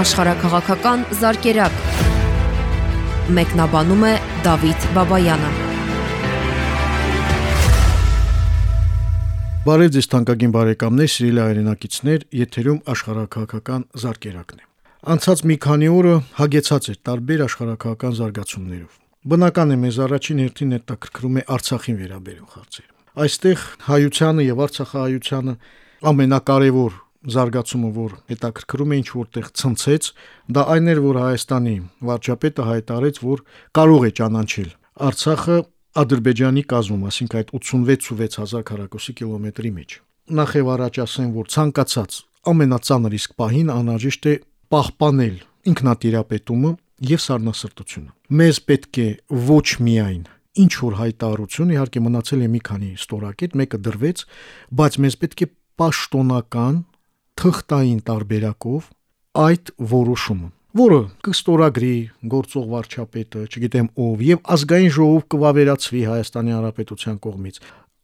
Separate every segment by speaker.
Speaker 1: աշխարհակղական զարգերակ։ Մեկնաբանում է Դավիթ Բաբայանը։
Speaker 2: Բարև ձեզ թանկագին բարեկամներ, սիրելի հայրենակիցներ, եթերում աշխարհակղական զարգերակն է։ Անցած մի քանի օրը հագեցած էր տարբեր աշխարհակղական զարգացումներով։ Բնական է մեզ առաջին հերթին հետաքրքրում է Արցախին վերաբերող հարցեր։ Այստեղ հայությանը եւ Արցախահայությանը ամենակարևոր զարգացումը, որ հետաքրքրում է ինչ որտեղ ցնցեց, դա այն էր, որ Հայաստանի վարչապետը հայտարարեց, որ կարող է ճանաչել Արցախը Ադրբեջանի կազմում, ասինքն այդ 86000 քառակուսի կիլոմետրի մեջ։ Նախ եւ առաջ ասեմ, որ ցանկացած ամենածանր իսկ պահին անհրաժեշտ է պահպանել ինքնատիրապետումը եւ սառնասրտությունը։ Մեզ պետք է ոչ միայն ինչ որ հայտարարություն, իհարկե մնացել է մի քանի ստորակետ, մեկը դրվեց, բայց մեզ պետք է պաշտոնական թղթային տարբերակով այդ որոշումը որը կստորագրի գործող վարչապետը, չգիտեմ ով, եւ ազգային ժողով կվավերացվի Հայաստանի Հանրապետության կողմից։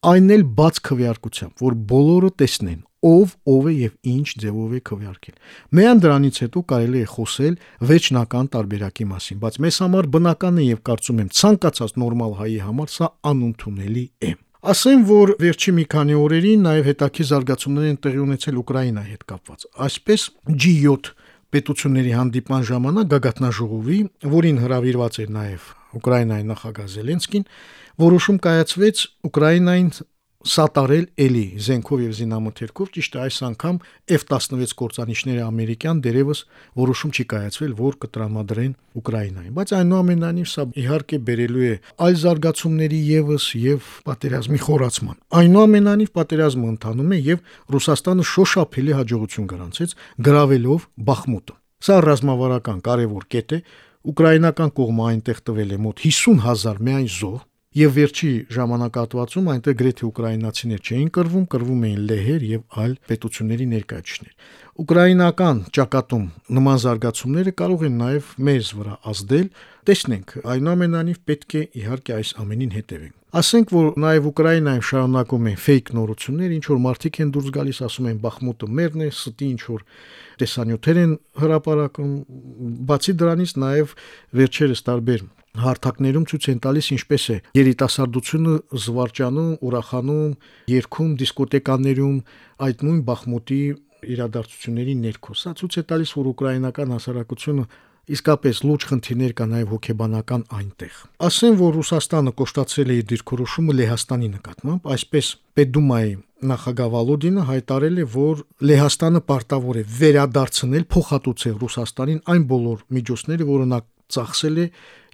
Speaker 2: Այն էլ բաց քվեարկությամբ, որ բոլորը տեսնեն ով ով է եւ ինչ ձևով է քվեարկել։ Միան դրանից հետո կարելի է խոսել վերջնական տարբերակի մասին, բայց մեզ համար բնական է եւ կարծում եմ ցանկացած նորմալ հայի համար սա անընդունելի է։ Ասեմ, որ վերջի մի քանի օրերին նաև հետաքի զարգացումներ են տեղի ունեցել Ուկրաինայի հետ կապված։ Այսպես G7 պետությունների հանդիպման ժամանակ գագաթնաժողովի, որին հրավիրված էր նաև Ուկրաինայի նախագահ Զելենսկին, որոշում կայացվեց Ուկրաինային սատարել էլի զենքով եւ զինամթերքով ճիշտ է այս անգամ F16 կորցանիչները ամերիկյան դերևս որոշում չի կայացվել որ կտրամադրեն Ուկրաինային բայց այնուամենայնիվ սա իհարկե բերելու է այլ զարգացումների եւս եւ պատերազմի խորացման այնուամենայնիվ պատերազմը ընթանում է եւ Ռուսաստանը շոշափելի հաջողություն գրանցեց գրավելով Բախմուտը սա ռազմավարական կարևոր կետ է Ուկրաինական կողմը այնտեղ տվել է մոտ 50000 միայն զոհ Եվ վերջի ժամանակահատվածում այնտեղ գրեթե ուկրաինացիներ չէին կրվում, կրվում էին լեհեր եւ այլ պետությունների ներկայացուցիչներ։ Ուկրաինական ճակատում նման զարգացումները կարող են նաեւ մեզ վրա ազդել։ Տեսնենք, այնուամենայնիվ պետք է իհարկե այս ամենին հետևենք։ Ասենք, որ նաեւ Ուկրաինայում շարունակում են ֆեյք նորություններ, ինչ որ մարդիկ են դուրս գալիս, ասում են Բախմուտը մերն է, ստի ինչ որ տեսանյութեր են հրապարակում։ Բացի դրանից նաեւ վերջերս տարբեր հարթակներում ցույց են տալիս ինչպես է երիտասարդությունը զվարճանում, ուրախանում, երգում դիսկոտեկաներում այդ նույն Բախմուտի իրադարձությունների ներքո։ Սա ցույց է տալիս, որ ուկրաինական հասարակությունը իսկապես լուրջ խնդիրներ կա նաև հոգեբանական այնտեղ։ Ասեմ, որ Ռուսաստանը կոշտացել է իր դիրքորոշումը Լեհաստանի նկատմամբ, այսպես Պետդումայի նախագահ Վալոդինը հայտարել է, որ Լեհաստանը պարտավոր է վերադարձնել, փոխհատուցել Ռուսաստանին այն բոլոր միջոցները, որը նա ծախսել է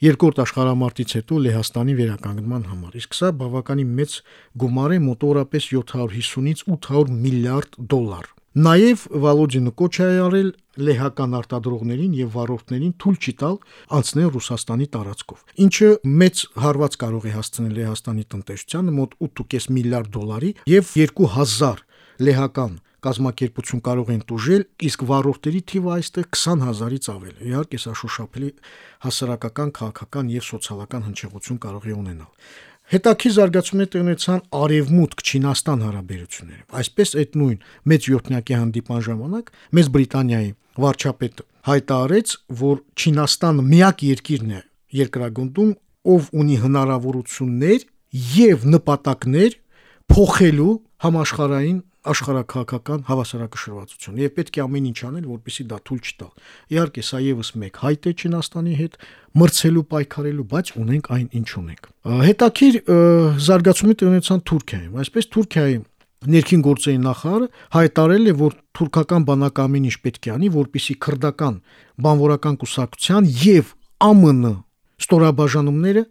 Speaker 2: երկրորդ աշխարհամարտից հետո Լեհաստանի վերականգնման համար։ Իսկ սա բավականին մեծ գումար է, մոտավորապես 750-ից 800 միլիարդ դոլար։ Նաև Վալոդինը կոչ է արել լեհական արտադրողներին եւ վարորդներին թույլ չտալ անցնել Ռուսաստանի տարածքով, ինչը մեծ հարված կարող է հասցնել Լեհաստանի տնտեսությանը մոտ 8.5 միլիարդ դոլարի եւ 2000 լեհական կազմակերպություն կարող են տուժել, իսկ վարորդների թիվը այստեղ 20000-ից ավել է։ Իհարկե, սա շոշափելի հասարակական, քաղաքական եւ սոցիալական հնչեղություն կարող է ունենալ։ Հետաքի զարգացումները տեղնեցան արևմուտք Չինաստան հարաբերությունները։ Այսպես այդ նույն մեծ յոթնյակի հանդիպան ժամանակ մեծ Բրիտանիայի վարչապետը հայտարարեց, որ Չինաստանը միակ երկիրն է երկրագնդում, ով ունի հնարավորություններ եւ նպատակներ փոխելու համաշխարային աշխարհակաղակական հավասարակշռվածություն եւ պետք է ամեն ինչ անել, որպեսզի դա թույլ չտա։ Իհարկե, սա եւս մեկ հայտ է Չինաստանի հետ մրցելու պայքարելու, բայց ունենք այն ինչ ունենք։ Հետաքրիր զարգացումի տնեցան Թուրքիայում։ Այսպես Թուրքիայի ներքին գործերի նախարարը հայտարարել է, որ թուրքական բանակամին ինչ պետք է անի, որպիսի քրդական բանվորական կուսակցության եւ ԱՄՆ ստորաբաժանումները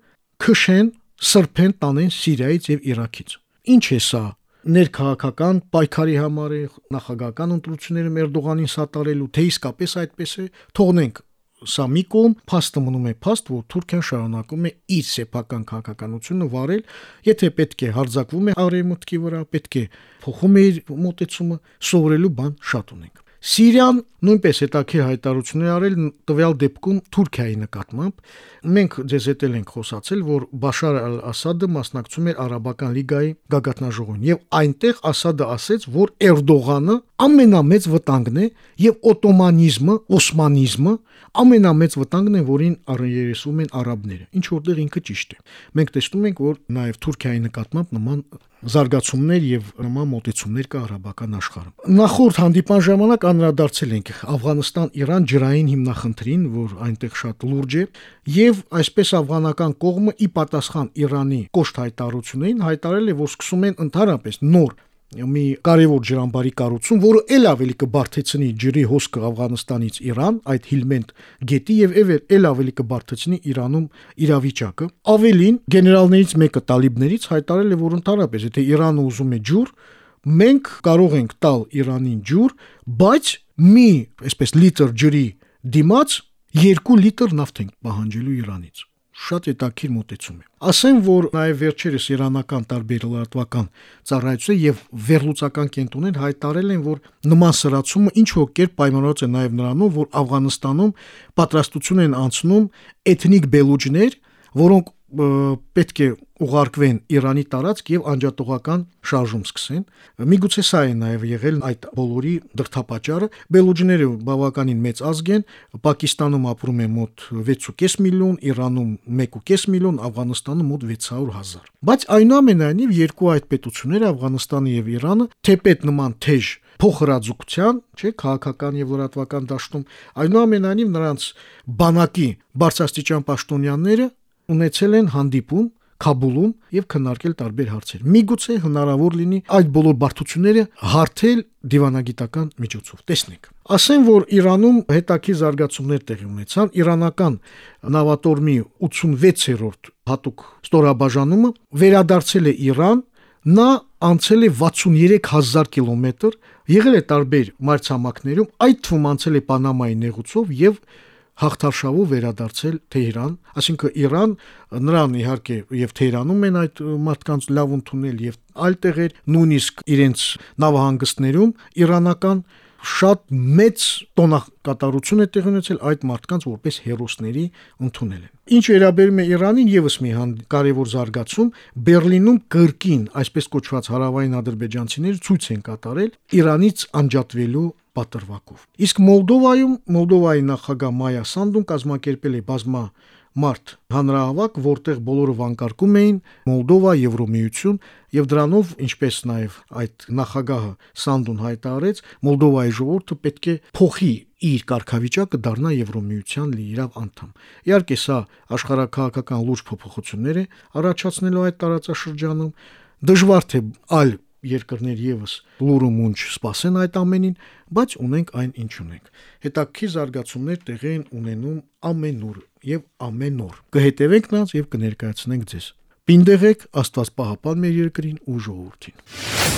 Speaker 2: քշեն, սրբեն տանեն Սիրիայից եւ Իրաքից։ Ինչ է սա ներքաղաքական պայքարի համար է նախագահական ընտրությունները Էրդողանին սատարելու, թե իսկապես այդպես է, թողնենք սա մի կողմ փաստը մնում է փաստ, որ Թուրքիան շարունակում է իր սեփական քաղաքականությունը վարել, եթե պետք է հարձակվում է արևմուտքի վրա, պետք է փոխում է իր մոտեցումը, սովորելու բան շատ ունենք։ Սիրիան նույնպես հետաքրիր հայտարարություններ արել տվյալ դեպքում Թուրքիայի նկատմամբ։ Մենք ձեզ հետ ենք խոսացել, որ Բաշար al-Ասադը մասնակցում էր Արաբական լիգայի գագաթնաժողովին եւ այնտեղ Ասադը ասեց, որ Էրդողանը ամենամեծ վտանգն է եւ օտոմանիզմը, օսմանիզմը ամենամեծ վտանգն է, որին առերեսվում են արաբները։ Ինչ որտեղ ինքը ճիշտ է։ Մենք տեսնում ենք, որ նաեւ Թուրքիայի նկատմամբ նման զարգացումներ եւ նման մոտեցումներ կա արաբական աշխարհում։ Նախորդ հանդիպան ժամանակ անդրադարձել ենք Աֆղանստան-Իրան ջրային հիմնախնդրին, որ այնտեղ շատ լուրջ է, եւ այսպես աֆղանական կողմը ի պատասխան Իրանի կոշտ հայտարարություններին հայտարարել է, որ սկսում են ընդհանրապես նոր մի կարևոր ջրամբարի կառուցում, որը ել ավելի կբարթեցնի ջրի հոսքը Աֆղանստանից Իրան, այդ Հիլմենտ գետի եւ ել ավելի կբարթեցնի Իրանում իրավիճակը։ Ավելին, գեներալներից մեկը տալիբներից հայտարարել է, որ ընդհանրապես եթե Իրանը ուզում է ջուր, մենք կարող ենք տալ Իրանին ջուր, բայց մի, այսպես լիտր ջրի դիմաց 2 լիտր նավթ ենք պահանջելու Իրանից շատ հետաքրիր մոտեցում է։ Ասեմ, որ նաև վերջերս իրանական տարբեր լրատվական ծառայություններ եւ վերլուծական կենտրոններ հայտարարել են, որ նման սրացումը ինչ որ կերպ պայմանավորված է նաև նրանով, որ Աֆղանստանում պատրաստություն են անցնում էթնիկ բելուջներ, որոնք պետք է ուղարկվեն Իրանի տարածք եւ անջատողական շարժում սկսեն։ Միգուցե սա է նաեւ եղել այդ բոլորի դրթապաճառը։ Բելուջները բավականին մեծ ազգ են, Պակիստանում ապրում է մոտ 6.5 միլիոն, Իրանում 1.5 միլիոն, Աֆղանստանում մոտ 600 հազար։ Բայց այնուամենայնիվ երկու այդ պետությունները Աֆղանստանը եւ Իրանը թեպետ նման թեժ փոխհրաձգության, չէ, քաղաքական եւ լրատվական դաշտում այնուամենայնիվ նրանց բանակի բարձրաստիճան պաշտոնյաները ունեցել են հանդիպում Քաբուլում եւ քննարկել տարբեր հարցեր։ Միգուցե հնարավոր լինի այդ բոլոր բարդությունները հարթել դիվանագիտական միջոցով։ Տեսնենք։ Ասեմ, որ Իրանում հետաքի զարգացումներ տեղի ունեցան։ Իրանական նավատորմի 86-րդ հատուկ ստորաբաժանումը վերադարձել է Իրան, նա անցել է 63000 կիլոմետր, եղել է տարբեր մայրցամաքներում, այդ թվում անցել է Պանամայի նեղուցով եւ հաղթարշավով վերադարձել Թեհրան, այսինքն Իրան նրան իհարկե եւ Թեհրանում են այդ մարդկանց լավ ընդունել եւ այլ տեղեր, նույնիսկ իրենց նավահանգստներում իրանական շատ մեծ տոնակատարություն է տեղի ունեցել այդ մարդկանց որպես հերոսների ընդունել են։ Ինչ վերաբերում է Իրանին, եւս մի կարևոր զարգացում Բերլինում կրկին, այսպես կոչված հարավային ադրբեջանցիները ցույց են կատարել Իրանից անջատվելու պատրվակով։ Իսկ Մոլդովայում Մոլդովայի նախագահ Մայա Սանդուն կազմակերպել է բազմա մարտ հանրահավաք, որտեղ բոլորը վանկարկում էին Մոլդովա Եվրոմիություն եւ դրանով, ինչպես նաեւ այդ նախագահը Սանդուն հայտարարեց, Մոլդովայի ժողովուրդը պետք է փոխի իր կարգավիճակը դառնա Եվրոմիության լիիրավ անդամ։ Իհարկե սա աշխարհակահաղական լուրջ փոփոխություններ է առաջացնելու այդ տարածաշրջանում։ Դժվար թե այլ երկրներ եւս լուրը մունչ սпасեն այդ ամենին, բայց ունենք այն ինչ ունենք։ Հետաքրքիր զարգացումներ տեղի են ունենում ամենուր եւ ամենօր։ Կհետևենք նրանց եւ կներկայացնենք ձեզ։ Պինդեղեք Աստված պահապան մեր երկրին ու ժողովրդին։